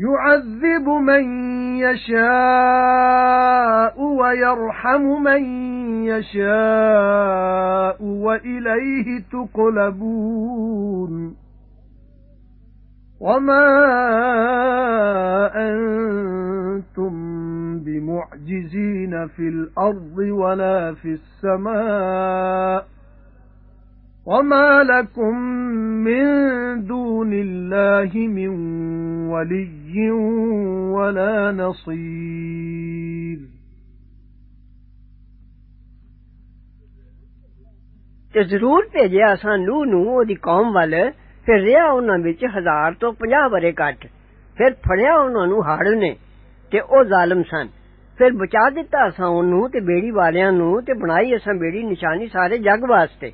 يُعَذِّبُ مَن يَشَاءُ وَيَرْحَمُ مَن يَشَاءُ وَإِلَيْهِ تُقْلَبُونَ وَمَا أَنتُم بِمُعْجِزِينَ فِي الْأَرْضِ وَلَا فِي السَّمَاءِ وَمَا لَكُمْ مِن دُونِ اللَّهِ مِن وَلِيٍّ وَلَا نَصِيرٍ ਤੇ ਜ਼ਰੂਰ ਭੇਜਿਆ ਅਸਾਂ ਨੂਹ ਨੂੰ ਉਹਦੀ ਕੌਮ ਵੱਲ ਫਿਰ ਰਿਹਾ ਉਹਨਾਂ ਵਿੱਚ ਹਜ਼ਾਰ ਤੋਂ 50 ਬਰੇ ਘੱਟ ਫਿਰ ਫੜਿਆ ਉਹਨਾਂ ਨੂੰ ਹੜ ਨੇ ਤੇ ਉਹ ਜ਼ਾਲਮ ਸਨ ਫਿਰ ਬਚਾ ਦਿੱਤਾ ਅਸਾਂ ਉਹਨੂੰ ਤੇ ਬੇੜੀ ਵਾਲਿਆਂ ਨੂੰ ਤੇ ਬਣਾਈ ਅਸਾਂ ਬੇੜੀ ਨਿਸ਼ਾਨੀ ਸਾਰੇ ਜੱਗ ਵਾਸਤੇ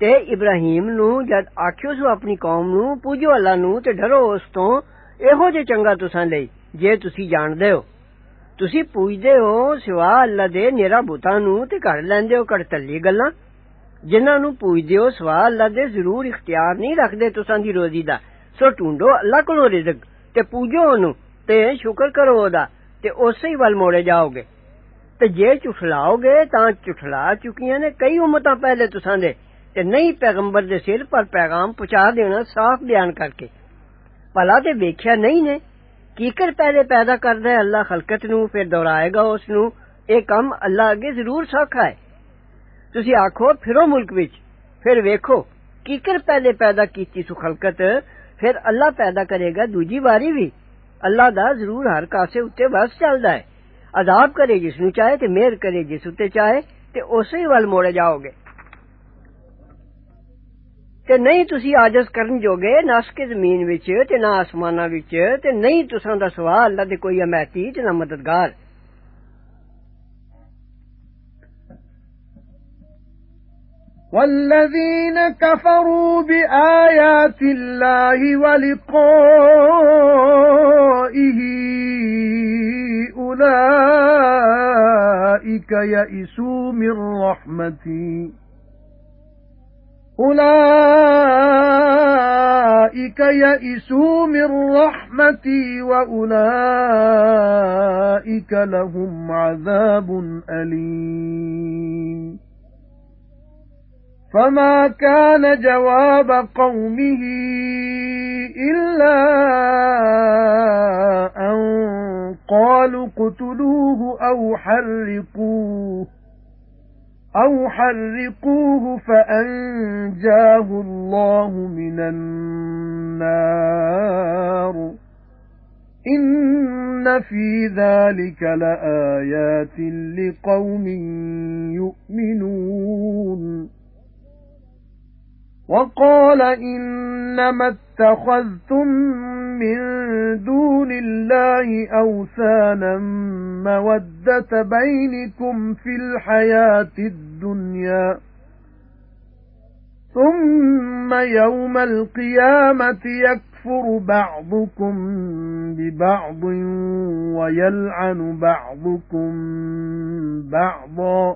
ਤੇ ਇਬਰਾਹੀਮ ਨੂੰ ਜਦ ਆਖਿਓ ਸੋ ਆਪਣੀ ਕੌਮ ਨੂੰ ਪੂਜੋ ਅੱਲਾ ਨੂੰ ਤੇ ਡਰੋ ਉਸ ਤੋਂ ਇਹੋ ਜੇ ਚੰਗਾ ਤੁਸਾਂ ਲਈ ਜੇ ਤੁਸੀਂ ਜਾਣਦੇ ਹੋ ਤੁਸੀਂ ਪੂਜਦੇ ਹੋ ਸਿਵਾ ਅੱਲਾ ਦੇ ਨਿਹਰਾ ਬੁੱਤਾਂ ਨੂੰ ਤੇ ਘੜ ਲੈਂਦੇ ਹੋ ਕੜਤੱਲੀ ਗੱਲਾਂ ਜਿਨ੍ਹਾਂ ਨੂੰ ਪੂਜਦੇ ਹੋ ਸਿਵਾ ਅੱਲਾ ਦੇ ਜ਼ਰੂਰ ਇਖਤਿਆਰ ਨਹੀਂ ਰੱਖਦੇ ਤੁਸਾਂ ਦੀ ਰੋਜ਼ੀ ਦਾ ਸੋ ਢੂੰਡੋ ਅੱਲਾ ਕੋਲੋਂ ਰਿਜ਼ਕ ਤੇ ਪੂਜੋ ਉਹਨੂੰ ਤੇ ਸ਼ੁਕਰ ਕਰੋ ਉਹਦਾ ਤੇ ਉਸੇ ਹੀ ਵੱਲ ਮੋੜੇ ਜਾਓਗੇ ਤੇ ਜੇ ਝੁਠਲਾਓਗੇ ਤਾਂ ਝੁਠਲਾ ਚੁੱਕੀਆਂ ਨੇ ਕਈ ਉਮਤਾਂ ਪਹਿਲੇ ਤੁਸਾਂ ਦੇ ਤੇ ਨਹੀਂ ਪੈਗੰਬਰ ਦੇ ਸਿਰ ਪਰ ਪੈਗਾਮ ਪਹੁੰਚਾ ਦੇਣਾ ਸਾਫ਼ ਬਿਆਨ ਕਰਕੇ ਭਲਾ ਤੇ ਵੇਖਿਆ ਨਹੀਂ ਨੇ ਕੀਕਰ ਪਹਿਲੇ ਪੈਦਾ ਕਰਦਾ ਹੈ ਅੱਲਾ ਖਲਕਤ ਨੂੰ ਫਿਰ ਦੁਹਰਾਏਗਾ ਉਸ ਨੂੰ ਇਹ ਕੰਮ ਅੱਲਾ ਅੱਗੇ ਜ਼ਰੂਰ ਸੌਖਾ ਹੈ ਤੁਸੀਂ ਆਖੋ ਫਿਰੋ ਮੁਲਕ ਵਿੱਚ ਫਿਰ ਵੇਖੋ ਕੀਕਰ ਪਹਿਲੇ ਪੈਦਾ ਕੀਤੀ ਸੁ ਖਲਕਤ ਫਿਰ ਅੱਲਾ ਪੈਦਾ ਕਰੇਗਾ ਦੂਜੀ ਵਾਰੀ ਵੀ ਅੱਲਾ ਦਾ ਜ਼ਰੂਰ ਹਰ ਕਾਸੇ ਉੱਤੇ ਵਸ ਚੱਲਦਾ ਹੈ ਅਜ਼ਾਬ ਕਰੇ ਜਿਸ ਨੂੰ ਚਾਹੇ ਤੇ ਮਿਹਰ ਕਰੇ ਜਿਸ ਉੱਤੇ ਚਾਹੇ ਤੇ ਉਸੇ ਵੱਲ ਮੋੜੇ ਜਾਓਗੇ ਤੇ ਨਹੀਂ ਤੁਸੀਂ ਆਜਜ਼ ਕਰਨ ਜੋਗੇ ਨਸ ਕੇ ਜ਼ਮੀਨ ਵਿੱਚ ਤੇ ਨਾ ਆਸਮਾਨਾਂ ਵਿੱਚ ਤੇ ਨਹੀਂ ਤੁਸਾਂ ਦਾ ਸਵਾ ਅੱਲਾ ਦੇ ਕੋਈ ਅਮੈਤੀ ਤੇ ਨਾ ਮਦਦਗਾਰ وَالَّذِينَ كَفَرُوا بِآيَاتِ اللَّهِ وَلِقَائِهِ أُولَئِكَ يَئِسُوا مِن رَّحْمَتِي أُولَئِكَ يَئِسُوا مِن رَّحْمَتِي وَأُولَئِكَ لَهُمْ عَذَابٌ أَلِيمٌ. فَمَا كَانَ جَوَابَ قَوْمِهِ إِلَّا أَن قَالُوا اقْتُلُوهُ أَوْ حَرِّقُوهُ. أَوْ حَرِّقُوهُ فَأَنجَاهُ اللَّهُ مِنَ النَّارِ إِنَّ فِي ذَلِكَ لَآيَاتٍ لِقَوْمٍ يُؤْمِنُونَ وَقَالَ إِنَّمَا اتَّخَذْتُم مِّن دُونِ اللَّهِ أَوْثَانًا مَّوَدَّةَ بَيْنِكُمْ فِي الْحَيَاةِ الدُّنْيَا. ثُمَّ يَوْمَ الْقِيَامَةِ يَكْفُرُ بَعْضُكُم بِبَعْضٍ وَيَلْعَنُ بَعْضُكُم بَعْضًا.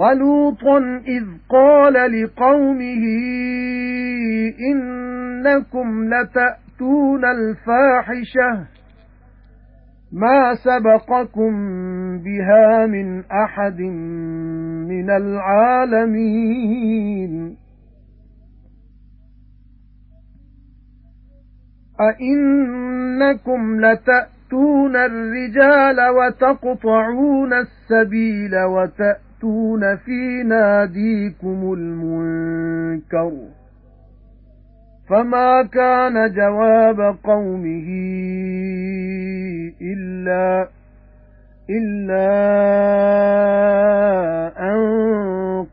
وَلُوطًا إِذْ قَالَ لِقَوْمِهِ إِنَّكُمْ لَتَأْتُونَ الْفَاحِشَةَ مَا سَبَقَكُم بِهَا مِنْ أَحَدٍ مِنَ الْعَالَمِينَ أَإِنَّكُمْ لَتَأْتُونَ الرِّجَالَ وَتَقْطَعُونَ السَّبِيلَ وَتَأْتُونَ فِي نَادِيكُمُ الْمُنكَرَ فَمَا كَانَ جَوَابَ قَوْمِهِ إِلَّا إِلَّا أَن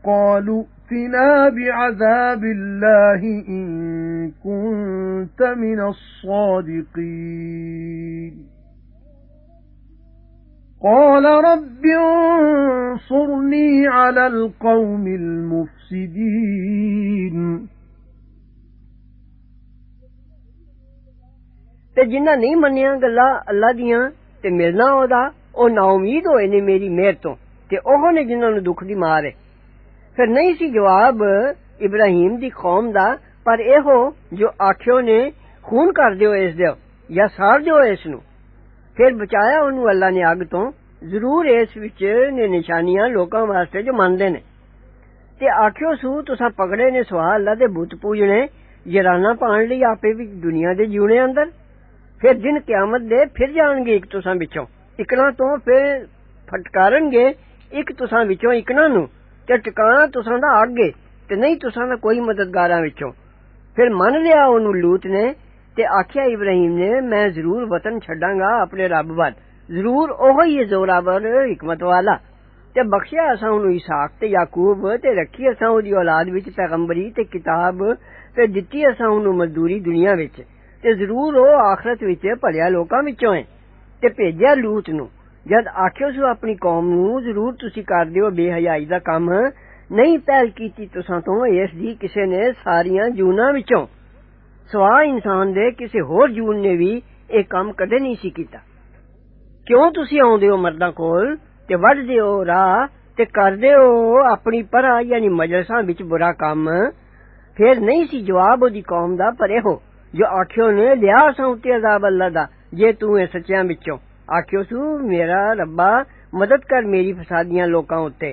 قَالُوا ائتنا بِعَذَابِ اللَّهِ إِن كُنتَ مِنَ الصَّادِقِينَ قَالَ رَبِّ انصُرْنِي عَلَى الْقَوْمِ الْمُفْسِدِينَ ਤੇ ਜਿਨ੍ਹਾਂ ਨਹੀਂ ਮੰਨਿਆ ਗੱਲਾਂ ਅੱਲਾ ਦੀਆਂ ਤੇ ਮਿਲਣਾ ਉਹਦਾ ਉਹ ਨਾ ਉਮੀਦ ਹੋਏ ਨੇ ਮੇਰੀ ਮਿਹਰ ਤੋਂ ਤੇ ਉਹ ਨੇ ਜਿਨ੍ਹਾਂ ਨੂੰ ਦੁੱਖ ਦੀ ਮਾਰ ਹੈ ਫਿਰ ਨਹੀਂ ਸੀ ਜਵਾਬ ਇਬਰਾਹੀਮ ਦੀ ਕੌਮ ਦਾ ਪਰ ਇਹੋ ਜੋ ਆਖਿਓ ਨੇ ਖੂਨ ਕਰ ਦਿਓ ਇਸ ਦੇ ਜਾਂ ਸਾੜ ਦਿਓ ਇਸ ਨੂੰ پھر بچایا انہوں اللہ نے اگ تو ضرور اس وچ نے نشانیاں لوکاں واسطے جو مندے نے تے آکھیو سو تساں پکڑے نے سوا اللہ دے بت پوجنے جرانا پان لئی آپے وچ دنیا دے جیونے اندر پھر دن قیامت دے پھر جان گے ایک تساں وچوں اکنا تو پھر پھٹکارن گے ایک تساں وچوں اکنا نو تے ٹکانا تساں دا اگ تے نہیں تساں دا کوئی مددگاراں وچوں پھر من لیا اونوں لوت نے تے آخیا ابراہیم نے، میں ضرور وطن چڈاں گا اپنے رب وال ضرور اوہ ہی زوراور حکمت والا۔ تے بخشیا اسا اونوں اسحاق تے یعقوب تے رکھی اسا اودی اولاد وچ پیغمبری تے کتاب تے دتی اسا اونوں مزدوری دنیا وچ۔ تے ضرور او آخرت وچ بھلیا لوکاں وچوں ہے تے بھیجیا لوط نو۔ جد آخیو سو اپنی قوم نو، ضرور تسی کر دیو بے حیائی دا کم۔ نہیں پہل کیتی تساں تو اس دی کسے نے ساریاں جوناں وچوں۔ سوا انسان دے کسی ہور جون نے بھی اے کام کدے نہیں سی کیتا کیوں تسی آوندے ہو مرداں کول تے وڈ دے ہو راہ تے کردے ہو اپنی پرا یعنی مجلساں وچ برا کام پھر نہیں سی جواب دی قوم دا پرے ہو جو آکھیو نے لیا ساں تے عذاب اللہ دا جے تو اے سچیاں وچوں آکھیو سو میرا ربا مدد کر میری فسادیاں لوکاں اُتے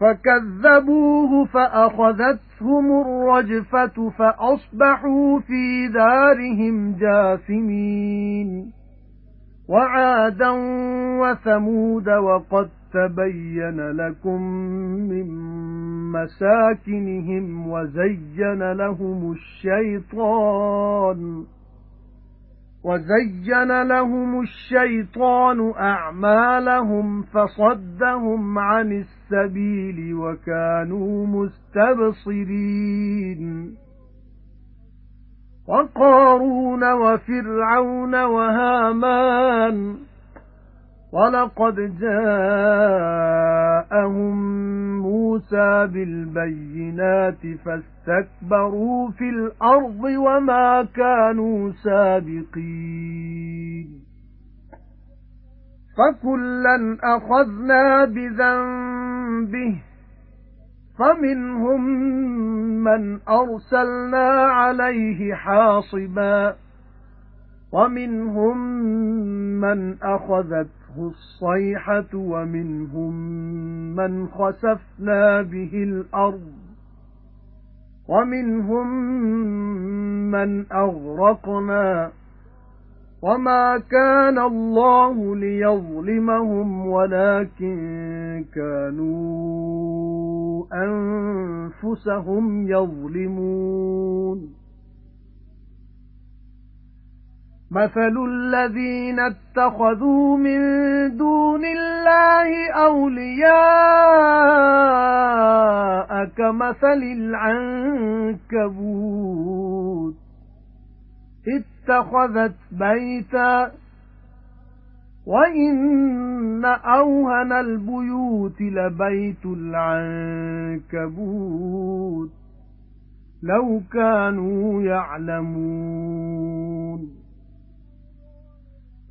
فَكَذَّبُوهُ فَأَخَذَتْهُمُ الرَّجْفَةُ فَأَصْبَحُوا فِي دَارِهِمْ جَاثِمِينَ. وَعَادًا وَثَمُودَ وَقَدْ تَبَيَّنَ لَكُم مِّن مَّسَاكِنِهِمْ وَزَيَّنَ لَهُمُ الشَّيْطَانُ. وَزَيَّنَ لَهُمُ الشَّيْطَانُ أَعْمَالَهُمْ فَصَدَّهُمْ عَنِ السَّبِيلِ وَكَانُوا مُسْتَبْصِرِينَ. وَقَارُونَ وَفِرْعَوْنَ وَهَامَانَ وَلَقَدْ جَاءَهُم مُوسَى بِالْبَيِّنَاتِ فَاسْتَكْبَرُوا فِي الْأَرْضِ وَمَا كَانُوا سَابِقِينَ. فَكُلًّا أَخَذْنَا بِذَنبِهِ فَمِنْهُم مَّنْ أَرْسَلْنَا عَلَيْهِ حَاصِبًا وَمِنْهُم مَّنْ أَخَذَتْهُ الصَّيْحَةُ وَمِنْهُم مَّنْ خَسَفْنَا بِهِ الْأَرْضَ. وَمِنْهُم مَّنْ أَغْرَقْنَا وَمَا كَانَ اللَّهُ لِيَظْلِمَهُمْ وَلَكِن كَانُوا أَنفُسَهُمْ يَظْلِمُونَ مَثَلُ الَّذِينَ اتَّخَذُوا مِن دُونِ اللَّهِ أَوْلِيَاءَ كَمَثَلِ الْعَنكَبُوتِ. اتَّخَذَتْ بَيْتًا وَإِنَّ أَوْهَنَ الْبُيُوتِ لَبَيْتُ الْعَنكَبُوتِ. لَوْ كَانُوا يَعْلَمُونَ.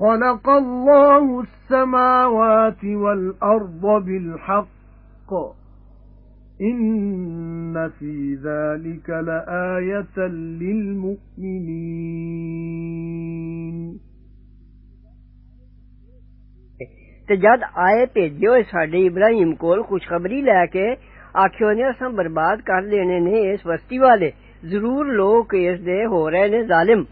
خَلَقَ اللَّهُ السَّمَاوَاتِ وَالْأَرْضَ بِالْحَقِّ. إِنَّ فِي ذَلِكَ لَآيَةً لِلْمُؤْمِنِينَ. تے جد آئے تے جو ساڈے ابراہیم کول خوشخبری لے کے، آکھیو نے اساں برباد کر لینے نے اس وستی والے۔ ضرور لوگ اس دے ہو رہے نے ظالم۔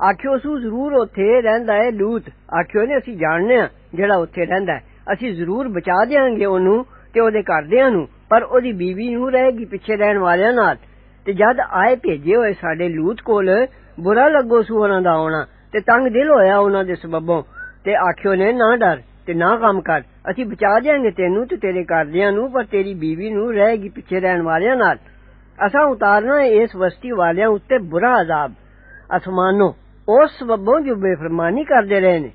آخو سو ضرور اوتھے رہندا ہے لوط آخو نے اسی جاننے ہاں جڑا اوتھے رہندا ہے اسی ضرور بچا دیاں گے اونوں تے اودے گھردیاں نوں پر اودی بیوی نوں رہے گی پیچھے رہن والیاں نال تے جد آئے بھیجے ہوئے ساڈے لوط کول برا لگو سو انہاں دا آونا تے تنگ دل ہویا انہاں دے سببوں تے آخو نے نہ ڈر تے نہ غم کر اسی بچا دیاں گے تینوں تے تیرے گھردیاں نوں پر تیری بیوی نوں رہے گی پیچھے رہن والیاں نال اساں اتارنا ہے اس وستی والیاں برا عذاب آسمانوں اس سببوں جو بے فرمانی کردے رہے نے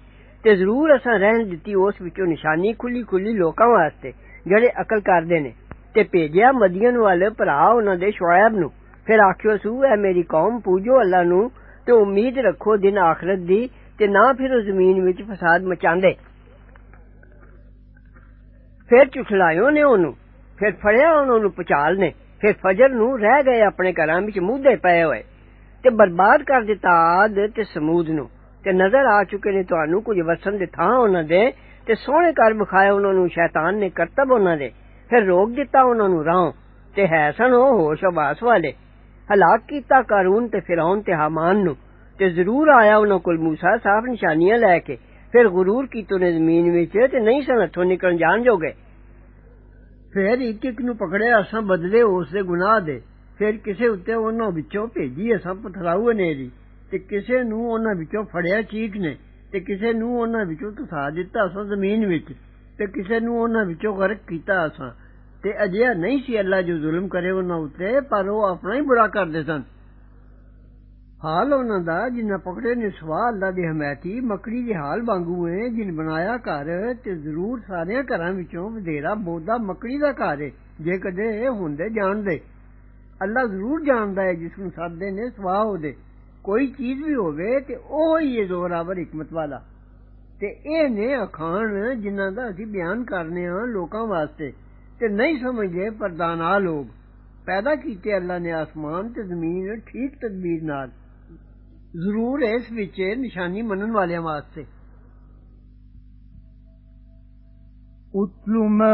تے ضرور اساں رہن دتی اس وچوں نشانی کھلی کھلی لوکاں واسطے جڑے عقل کردے نے تے بھیجیا مدین والے بھرا انہاں دے شعیب نوں پھر آکھیو سو اے میری قوم پوجو اللہ نو تے امید رکھو دن آخرت دی تے نہ پھر زمین وچ فساد مچاندے پھر جھٹلایو نے اونوں پھر فڑیا انہاں نو پچال نے پھر فجر نو رہ گئے اپنے گھراں وچ مودے پئے ہوئے ਤੇ ਬਰਬਾਦ ਕਰ ਦਿੱਤਾ ਆਦ ਤੇ ਸਮੂਦ ਨੂੰ ਤੇ ਨਜ਼ਰ ਆ ਚੁੱਕੇ ਨੇ ਤੁਹਾਨੂੰ ਕੁਝ ਵਸਣ ਦੇ ਥਾਂ ਉਹਨਾਂ ਦੇ ਤੇ ਸੋਹਣੇ ਕਰ ਵਿਖਾਏ ਉਹਨਾਂ ਨੂੰ ਸ਼ੈਤਾਨ ਨੇ ਕਰਤਬ ਉਹਨਾਂ ਦੇ ਫਿਰ ਰੋਕ ਦਿੱਤਾ ਉਹਨਾਂ ਨੂੰ ਰਾਹ ਤੇ ਹੈ ਸਨ ਉਹ ਹੋਸ਼ ਆਵਾਸ ਵਾਲੇ ਹਲਾਕ ਕੀਤਾ ਕਾਰੂਨ ਤੇ ਫਿਰੌਨ ਤੇ ਹਾਮਾਨ ਨੂੰ ਤੇ ਜ਼ਰੂਰ ਆਇਆ ਉਹਨਾਂ ਕੋਲ ਮੂਸਾ ਸਾਫ ਨਿਸ਼ਾਨੀਆਂ ਲੈ ਕੇ ਫਿਰ ਗਰੂਰ ਕੀਤੋ ਨੇ ਜ਼ਮੀਨ ਵਿੱਚ ਤੇ ਨਹੀਂ ਸਨ ਹੱਥੋਂ ਨਿਕਲਣ ਜਾਣ ਜੋਗੇ ਫਿਰ ਇੱਕ ਇੱਕ ਨੂੰ ਪਕੜਿਆ ਅਸਾਂ ਬਦਲੇ ਉਸ ਦੇ ਗੁਨਾਹ ਦੇ ਫਿਰ ਕਿਸੇ ਉੱਤੇ ਉਹਨਾਂ ਵਿੱਚੋਂ ਭੇਜੀ ਅਸਾਂ ਪਥਰਾਉ ਹਨੇਰੀ ਤੇ ਕਿਸੇ ਨੂੰ ਉਹਨਾਂ ਵਿੱਚੋਂ ਫੜਿਆ ਚੀਕ ਨੇ ਤੇ ਕਿਸੇ ਨੂੰ ਉਹਨਾਂ ਵਿੱਚੋਂ ਤਸਾ ਦਿੱਤਾ ਅਸਾਂ ਜ਼ਮੀਨ ਵਿੱਚ ਤੇ ਕਿਸੇ ਨੂੰ ਉਹਨਾਂ ਵਿੱਚੋਂ ਗਰਕ ਕੀਤਾ ਅਸਾਂ ਤੇ ਅਜਿਹਾ ਨਹੀਂ ਸੀ ਅੱਲਾ ਜੋ ਜ਼ੁਲਮ ਕਰੇ ਉਹਨਾਂ ਉੱਤੇ ਪਰ ਉਹ ਆਪਣਾ ਹੀ ਬੁਰਾ ਕਰਦੇ ਸਨ ਹਾਲ ਉਹਨਾਂ ਦਾ ਜਿਨ੍ਹਾਂ ਪਕੜੇ ਨੇ ਸਵਾ ਅੱਲਾ ਦੀ ਹਮਾਇਤੀ ਮੱਕੜੀ ਦੇ ਹਾਲ ਵਾਂਗੂ ਹੈ ਜਿਨ ਬਣਾਇਆ ਘਰ ਤੇ ਜ਼ਰੂਰ ਸਾਰਿਆਂ ਘਰਾਂ ਵਿੱਚੋਂ ਵਧੇਰਾ ਬੋਦਾ ਮੱਕੜੀ ਦਾ ਘਰ ਹੈ ਜੇ ਕਦੇ ਇਹ ਹੁੰਦੇ ਜਾਣਦੇ اللہ ضرور جاندا ہے جس نو سددے نے سوا اوہدے۔ کوئی چیز بھی ہوے تے او ہی ہے زوراور حکمت والا۔ تے اے نے اکھان جنہاں دا اسی بیان کرنے ہاں لوکاں واسطے۔ تے نہیں سمجھے پر دانا لوگ۔ پیدا کیتے اللہ نے آسمان تے زمین ٹھیک تدبیر نال۔ ضرور اس وچ نشانی منن والے واسطے۔ ما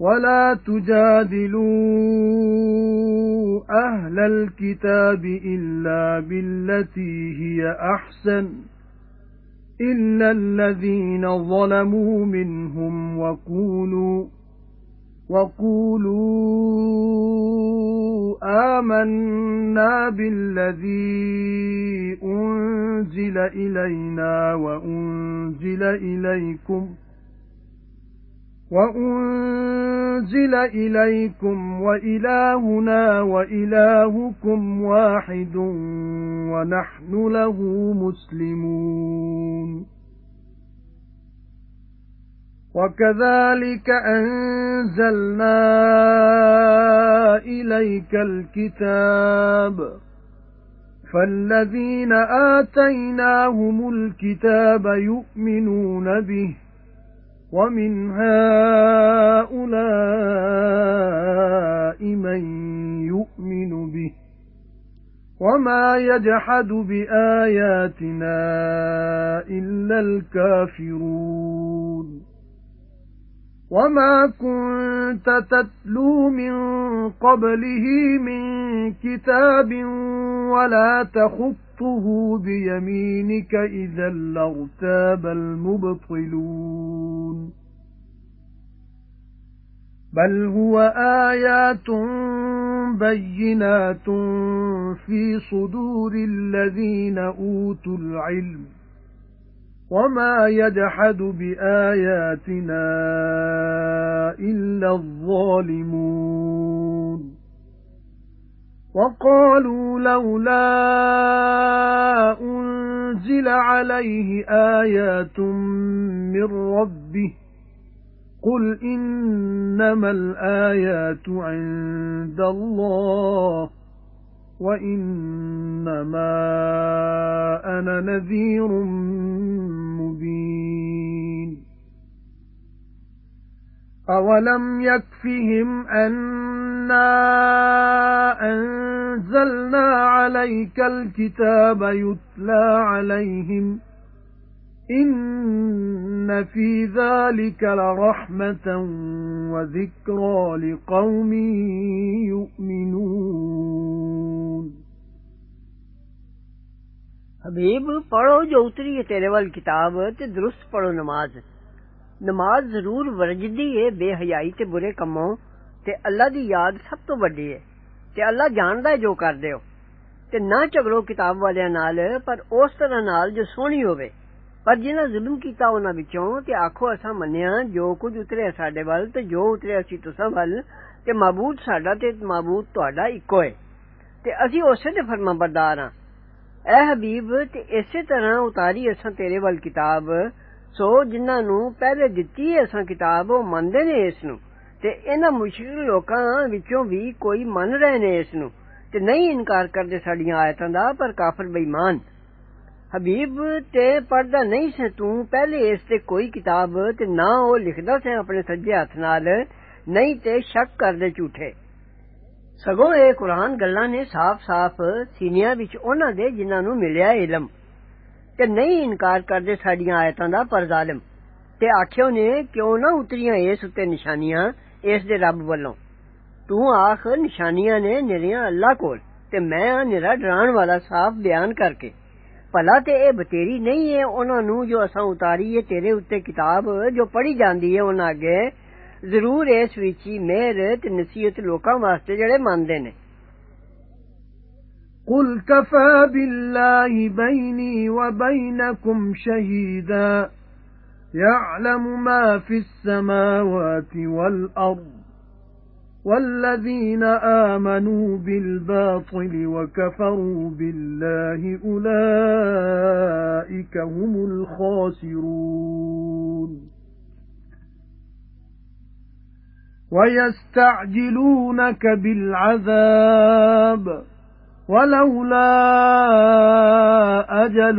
وَلَا تُجَادِلُوا أَهْلَ الْكِتَابِ إِلَّا بِالَّتِي هِيَ أَحْسَنُ إِلَّا الَّذِينَ ظَلَمُوا مِنْهُمْ وَقُولُوا وَقُولُوا آمَنَّا بِالَّذِي أُنْزِلَ إِلَيْنَا وَأُنْزِلَ إِلَيْكُمْ وَأُنْزِلَ إِلَيْكُمْ وَإِلَٰهُنَا وَإِلَٰهُكُمْ وَاحِدٌ وَنَحْنُ لَهُ مُسْلِمُونَ. وَكَذَلِكَ أَنزَلْنَا إِلَيْكَ الْكِتَابَ فَالَّذِينَ آتَيْنَاهُمُ الْكِتَابَ يُؤْمِنُونَ بِهِ وَمِنْ هَؤُلَاءِ مَن يُؤْمِنُ بِهِ وَمَا يَجْحَدُ بِآيَاتِنَا إِلَّا الْكَافِرُونَ وَمَا كُنتَ تَتْلُو مِن قَبْلِهِ مِن كِتَابٍ وَلَا تَخُطُّهُ بِيَمِينِكَ إِذًا لَّارْتَابَ الْمُبْطِلُونَ بَلْ هُوَ آيَاتٌ بَيِّنَاتٌ فِي صُدُورِ الَّذِينَ أُوتُوا الْعِلْمَ وَمَا يَجْحَدُ بِآيَاتِنَا إِلَّا الظَّالِمُونَ وَقَالُوا لَوْلَا أُنْزِلَ عَلَيْهِ آيَاتٌ مِّن رَّبِّهِ قُلْ إِنَّمَا الْآيَاتُ عِندَ اللَّهِ وَإِنَّمَا أَنَا نَذِيرٌ مُبِينٌ أَوَلَمْ يَكْفِهِمْ أَنَّا أَنزَلْنَا عَلَيْكَ الْكِتَابَ يُتْلَى عَلَيْهِمْ إِنَّ فِي ذَلِكَ لَرَحْمَةً وَذِكْرَى لِقَوْمٍ يُؤْمِنُونَ. حبیب پڑھو جو اتری ہے تیرے وال کتاب تے درست پڑھو نماز نماز ضرور ورجدی ہے بے حیائی تے برے کموں تے اللہ دی یاد سب تو وڈی ہے ਤੇ ਅੱਲਾ ਜਾਣਦਾ ਹੈ ਜੋ ਕਰਦੇ ਹੋ ਤੇ ਨਾ ਝਗੜੋ ਕਿਤਾਬ ਵਾਲਿਆਂ ਨਾਲ ਪਰ ਉਸ ਤਰ੍ਹਾਂ ਨਾਲ ਜੋ ਸੋਹਣੀ ਹੋਵੇ ਪਰ ਜਿਨ੍ਹਾਂ ਜ਼ੁਲਮ ਕੀਤਾ ਉਹਨਾਂ ਵਿੱਚੋਂ ਤੇ ਆਖੋ ਅਸਾਂ ਮੰਨਿਆ ਜੋ ਕੁਝ ਉਤਰਿਆ ਸਾਡੇ ਵੱਲ ਤੇ ਜੋ ਉਤਰਿਆ ਸੀ ਤੁਸਾਂ ਵੱਲ ਤੇ ਮਾਬੂਦ ਸਾਡਾ ਤੇ ਮਾਬੂਦ ਤੁਹਾਡਾ ਇੱਕੋ ਹੈ ਤੇ ਅਸੀਂ ਉਸੇ ਦੇ ਫਰਮਾਬਰਦਾਰ ਹਾਂ ਐ ਹਬੀਬ ਤੇ ਇਸੇ ਤਰ੍ਹਾਂ ਉਤਾਰੀ ਅਸਾਂ ਤੇਰੇ ਵੱਲ ਕਿਤਾਬ ਸੋ ਜਿਨ੍ਹਾਂ ਨੂੰ ਪਹਿਲੇ ਦਿੱਤੀ ਅਸਾਂ ਕਿਤਾਬ ਉਹ ਮੰਨਦੇ ਨੇ ਇਸ ਨੂੰ ਤੇ ਇਹਨਾਂ ਮੁਸ਼ਕਿਲ ਲੋਕਾਂ ਵਿੱਚੋਂ ਵੀ ਕੋਈ ਮੰਨ ਰਹੇ ਨੇ ਇਸ ਨੂੰ ਤੇ ਨਹੀਂ ਇਨਕਾਰ ਕਰਦੇ ਸਾਡੀਆਂ ਆਇਤਾਂ ਦਾ ਪਰ ਕਾਫਰ ਬੇਈਮਾਨ ਹਬੀਬ ਤੇ ਪੜਦਾ ਨਹੀਂ ਸੇ ਤੂੰ ਪਹਿਲੇ ਇਸ ਤੇ ਕੋਈ ਕਿਤਾਬ ਤੇ ਨਾ ਉਹ ਲਿਖਦਾ ਸੇ ਆਪਣੇ ਸੱਜੇ ਹੱਥ ਨਾਲ ਨਹੀਂ ਤੇ ਸ਼ੱਕ ਕਰਦੇ ਝੂਠੇ ਸਗੋਂ ਇਹ ਕੁਰਾਨ ਗੱਲਾਂ ਨੇ ਸਾਫ਼-ਸਾਫ਼ ਸੀਨਿਆਂ ਵਿੱਚ ਉਹਨਾਂ ਦੇ ਜਿਨ੍ਹਾਂ ਨੂੰ ਮਿਲਿਆ ਇਲਮ ਤੇ ਨਹੀਂ ਇਨਕਾਰ ਕਰਦੇ ਸਾਡੀਆਂ ਆਇਤਾਂ ਦਾ ਪਰ ਜ਼ਾਲਿਮ ਤੇ ਆਖਿਓ ਨੇ ਕਿਉਂ ਨਾ ਉਤਰੀਆਂ ਇਸ ਉੱਤੇ ਨਿਸ਼ਾਨੀਆਂ اس دے رب والوں تو آخ، نشانیاں نے نیریاں اللہ کول، تے میں آ ڈران والا صاف بیان کر کے۔ پلا تے اے بتیری نہیں ہے انہاں نو جو اساں اتاری ہے، تیرے اتے کتاب جو پڑھی جاندی ہے انہاں اگے۔ ضرور اس وچ مہر تے نصیحت لوکاں واسطے جڑے مندے نے۔ قل كفى بالله بيني وبينكم شهيدا يَعْلَمُ مَا فِي السَّمَاوَاتِ وَالْأَرْضِ وَالَّذِينَ آمَنُوا بِالْبَاطِلِ وَكَفَرُوا بِاللَّهِ أُولَئِكَ هُمُ الْخَاسِرُونَ. وَيَسْتَعْجِلُونَكَ بِالْعَذَابِ وَلَوْلَا أَجَلٌ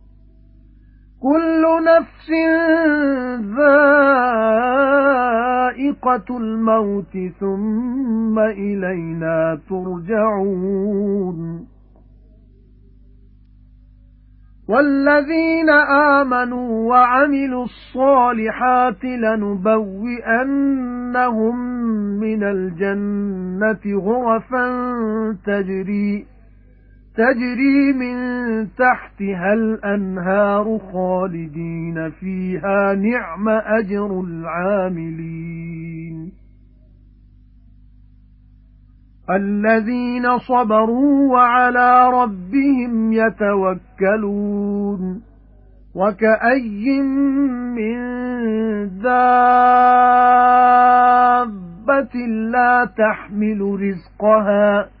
كُلُّ نَفْسٍ ذَائِقَةُ الْمَوْتِ ثُمَّ إِلَيْنَا تُرْجَعُونَ. وَالَّذِينَ آمَنُوا وَعَمِلُوا الصَّالِحَاتِ لَنُبَوِّئَنَّهُم مِّنَ الْجَنَّةِ غُرَفًا تَجْرِي تَجْرِي مِن تَحْتِهَا الْأَنْهَارُ خَالِدِينَ فِيهَا نِعْمَ أَجْرُ الْعَامِلِينَ. الَّذِينَ صَبَرُوا وَعَلَى رَبِّهِمْ يَتَوَكَّلُونَ. وَكَأَيٍّن مِّن دَابَّةٍ لَّا تَحْمِلُ رِزْقَهَا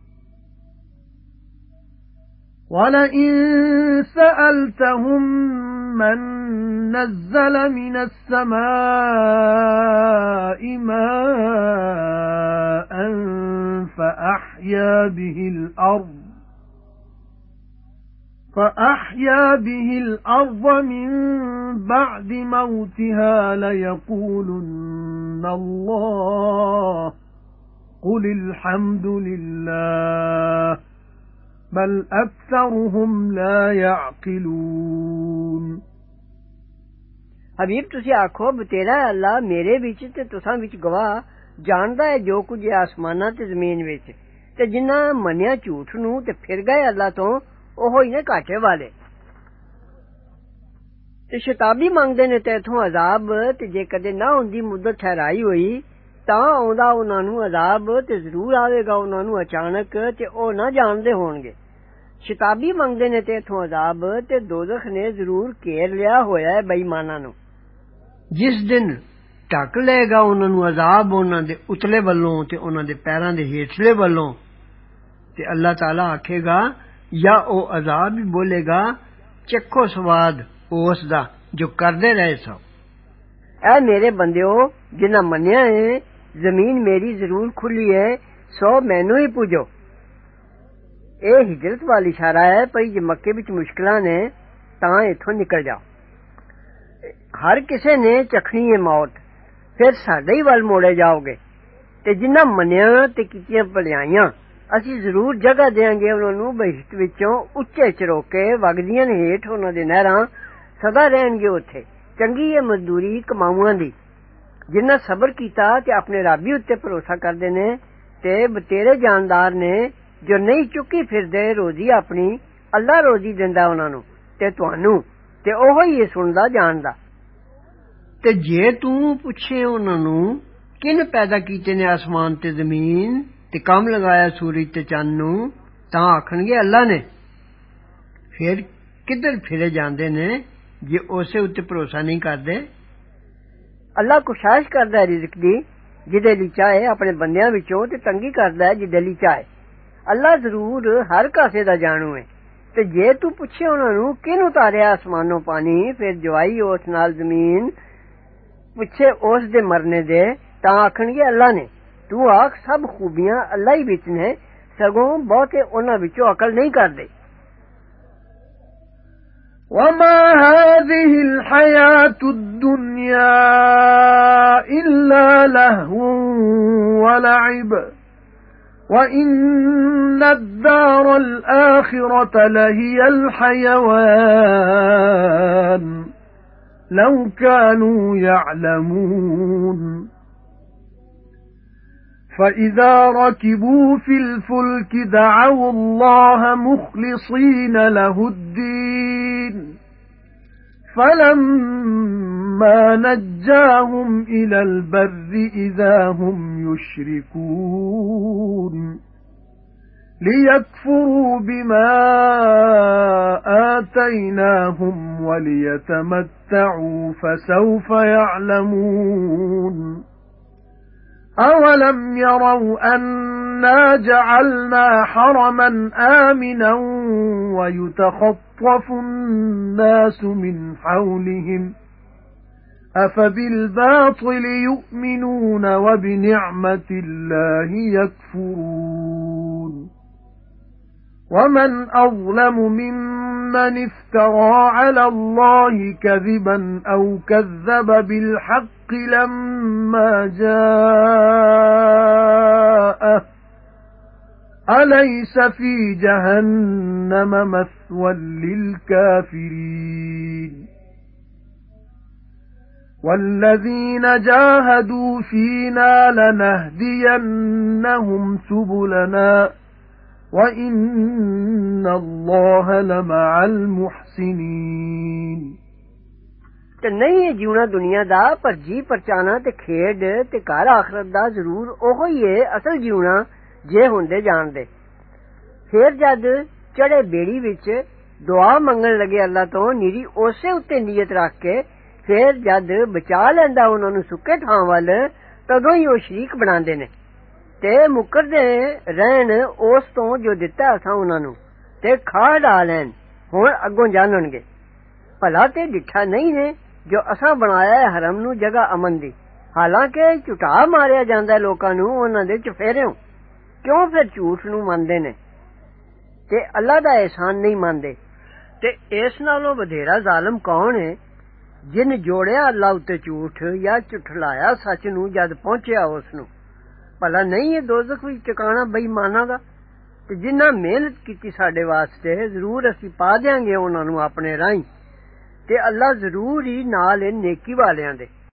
وَلَئِن سَأَلْتَهُم مَّن نَّزَّلَ مِنَ السَّمَاءِ مَاءً فَأَحْيَا بِهِ الْأَرْضَ فَأَحْيَا بِهِ الْأَرْضَ مِنْ بَعْدِ مَوْتِهَا لَيَقُولُنَّ اللَّهُ قُلِ الْحَمْدُ لِلَّهِ بَلْ أَكْثَرُهُمْ لَا يَعْقِلُونَ حبیب تسی آکھو بتیرا اللہ میرے وچ تے تساں وچ گواہ جاندا ہے جو کچھ آسماناں تے زمین وچ تے جنہاں منیا جھوٹ نو تے پھر گئے اللہ تو ਉਹ ਹੀ ਨੇ ਘਾਟੇ ਵਾਲੇ ਤੇ ਸ਼ਤਾਬੀ ਮੰਗਦੇ ਨੇ ਤੇ ਇਥੋਂ ਅਜ਼ਾਬ ਤੇ ਜੇ ਕਦੇ ਨਾ ਹੁੰਦੀ ਮੁੱਦਤ ਠਹਿਰਾਈ ਹੋਈ ਤਾਂ ਆਉਂਦਾ ਉਹਨਾਂ ਨੂੰ ਅਜ਼ਾਬ ਤੇ ਜ਼ਰੂਰ ਆਵੇਗਾ ਉਹਨਾਂ ਨੂੰ ਅਚਾਨਕ ਤੇ ਉਹ ਨਾ ਜਾਣਦੇ ਹੋਣਗੇ ਸ਼ਤਾਬੀ ਮੰਗਦੇ ਨੇ ਤੇ ਇਥੋਂ ਅਜ਼ਾਬ ਤੇ ਦੋਜ਼ਖ ਨੇ ਜ਼ਰੂਰ ਘੇਰ ਲਿਆ ਹੋਇਆ ਹੈ ਬੇਈਮਾਨਾਂ ਨੂੰ ਜਿਸ ਦਿਨ ਢੱਕ ਲਏਗਾ ਉਹਨਾਂ ਨੂੰ ਅਜ਼ਾਬ ਉਹਨਾਂ ਦੇ ਉਤਲੇ ਵੱਲੋਂ ਤੇ ਉਹਨਾਂ ਦੇ ਪੈਰਾਂ ਦੇ ਹੇਠਲੇ ਵੱਲੋਂ ਤੇ ਅੱਲਾਹ ਤਾਲਾ ਆਖੇਗਾ ਜਾਂ ਉਹ ਅਜ਼ਾਬ ਹੀ ਬੋਲੇਗਾ ਚੱਖੋ ਸਵਾਦ ਉਸ ਦਾ ਜੋ ਕਰਦੇ ਰਹੇ ਸੋ ਐ ਮੇਰੇ ਬੰਦਿਓ ਜਿਨ੍ਹਾਂ ਮੰਨਿਆ ਹੈ ਜ਼ਮੀਨ ਮੇਰੀ ਜ਼ਰੂਰ ਖੁੱਲੀ ਹੈ ਸੋ ਮੈਨੂੰ ਹੀ ਪੂਜੋ ਇਹ ਹਿਜਰਤ ਵਾਲੀ ਇਸ਼ਾਰਾ ਹੈ ਭਈ ਜੇ ਮੱਕੇ ਵਿੱਚ ਮੁਸ਼ਕਲਾਂ ਨੇ ਤਾਂ ਇੱਥੋਂ ਨਿਕਲ ਜਾਓ ਹਰ ਕਿਸੇ ਨੇ ਚਖਣੀ ਹੈ ਮੌਤ ਫਿਰ ਸਾਡੇ ਹੀ ਵੱਲ ਮੋੜੇ ਜਾਓਗੇ ਤੇ ਜਿਨ੍ਹਾਂ ਮੰਨਿਆ ਤੇ ਕੀਤੀਆਂ ਭਲਾਈਆਂ ਅਸੀਂ ਜ਼ਰੂਰ ਜਗ੍ਹਾ ਦੇਾਂਗੇ ਉਹਨਾਂ ਨੂੰ ਬਹਿਸ਼ਤ ਵਿੱਚੋਂ ਉੱਚੇ ਚਰੋਕੇ ਵਗਦੀਆਂ ਨੇ ਹੇਠ ਉਹਨਾਂ ਦੇ ਨਹਿਰਾਂ ਸਦਾ ਰਹਿਣਗੇ ਉੱਥੇ ਚੰਗੀ ਹੈ ਮਜ਼ਦੂਰੀ ਕਮਾਊਆਂ ਦੀ ਜਿਨ੍ਹਾਂ ਸਬਰ ਕੀਤਾ ਤੇ ਆਪਣੇ ਰੱਬ ਹੀ ਉੱਤੇ ਭਰੋਸਾ ਕਰਦੇ ਨੇ ਤੇ ਬਤੇਰੇ ਜਾਨਦਾਰ ਨੇ جو نہیں چکی پھردے روزی اپنی اللہ روزی دیندا انہاں نو تے تانوں تے اوہی ہی سندا جاندا۔ تے جے توں پچھے انہاں نو کن پیدا کیتے نے آسمان تے زمین تے کم لگایا سورج تے چن نو تاں آکھن گے اللہ نے۔ پھر کدھر پھرے جاندے نے جے اسے اوتے بھروسہ نہیں کردے؟ اللہ کوشش کردا ہے رزق دی جدے لی چاہے اپنے بندیاں وچوں تے تنگی کردا ہے جدے چاہے۔ اللہ ضرور ہر کاسے دا جانو ہے۔ تے جے تو پوچھے انہاں نو کینو تاریا آسمانوں پانی، پھر جوائی اس نال زمین پوچھے اس دے مرنے دے تا آکھن گے اللہ نے، تو آکھ سب خوبیاں اللہ ہی وچ نے، سگوں بہتے انہاں وچوں عقل نہیں کردے۔ وما هذه الحياة الدنيا إلا لهو وَإِنَّ الدَّارَ الْآخِرَةَ لَهِيَ الْحَيَوَانُ لَوْ كَانُوا يَعْلَمُونَ فَإِذَا رَكِبُوا فِي الْفُلْكِ دَعَوُا اللَّهَ مُخْلِصِينَ لَهُ الدِّينَ فَلَمَّا نَجَّاهُمْ إِلَى الْبَرِّ إِذَا هُمْ يُشْرِكُونَ لِيَكْفُرُوا بِمَا آتَيْنَاهُمْ وَلِيَتَمَتَّعُوا فَسَوْفَ يَعْلَمُونَ أَوَلَمْ يَرَوْا أَنَّا جَعَلْنَا حَرَمًا آمِنًا وَيُتَخَطَّفُ النَّاسُ مِنْ حَوْلِهِمْ أَفَبِالْبَاطِلِ يُؤْمِنُونَ وَبِنِعْمَةِ اللَّهِ يَكْفُرُونَ وَمَنْ أَظْلَمُ مِمَّنِ افْتَرَى عَلَى اللَّهِ كَذِبًا أَوْ كَذَّبَ بِالْحَقِّ لَمَّا جَاءَهُ أَلَيْسَ فِي جَهَنَّمَ مَثْوًى لِلْكَافِرِينَ وَالَّذِينَ جَاهَدُوا فِينَا لَنَهْدِيَنَّهُمْ سُبُلَنَا وَإِنَّ اللَّهَ لَمَعَ الْمُحْسِنِينَ ਤੇ ਨਹੀਂ ਇਹ ਜੀਵਣਾ ਦੁਨੀਆ ਦਾ ਪਰ ਜੀ ਪਰਚਾਣਾ ਤੇ ਖੇਡ ਤੇ ਘਰ ਆਖਰਤ ਦਾ ਜ਼ਰੂਰ ਉਹੋ ਹੀ ਹੈ ਅਸਲ ਜੀਵਣਾ ਜੇ ਹੁੰਦੇ ਜਾਣਦੇ ਫਿਰ ਜਦ ਚੜੇ ਬੇੜੀ ਵਿੱਚ ਦੁਆ ਮੰਗਣ ਲੱਗੇ ਅੱਲਾ ਤੋਂ ਨੀਰੀ ਉਸੇ ਉੱਤੇ ਨੀਅਤ ਰੱਖ ਕੇ پھر جد بچا لینا انہوں نو سکے تھان وال تدو ہی وہ شریک بنا نے تے مکردے رہن اس تو جو دتا اسا انہاں نو تے کھا ڈالن ہن اگوں جانن گے بھلا تے ڈٹھا نہیں نے جو اسا بنایا ہے حرم نو جگہ امن دی حالانکہ چٹا ماریا جانا ہے لوکاں نو انہاں دے چفیروں کیوں پھر جھوٹ نو مندے نے تے اللہ دا احسان نہیں مندے تے اس نالوں بدھیرا ظالم کون ہے ਜਿਨ ਜੋੜਿਆ ਅੱਲਾ ਉੱਤੇ ਝੂਠ ਜਾਂ ਝੁਠਲਾਇਆ ਸੱਚ ਨੂੰ ਜਦ ਪਹੁੰਚਿਆ ਉਸ ਨੂੰ ਭਲਾ ਨਹੀਂ ਇਹ ਦੋਜ਼ਖ ਵਿੱਚ ਟਿਕਾਣਾ ਬੇਈਮਾਨਾਂ ਦਾ ਤੇ ਜਿਨ੍ਹਾਂ ਮਿਹਨਤ ਕੀਤੀ ਸਾਡੇ ਵਾਸਤੇ ਜ਼ਰੂਰ ਅਸੀਂ ਪਾ ਦੇਾਂਗੇ ਉਹਨਾਂ ਨੂੰ ਆਪਣੇ ਰਾਹੀਂ ਤੇ ਅੱਲਾ ਜ਼ਰੂਰ ਹੀ ਨਾਲ ਨੇਕੀ ਵਾਲਿਆਂ ਦੇ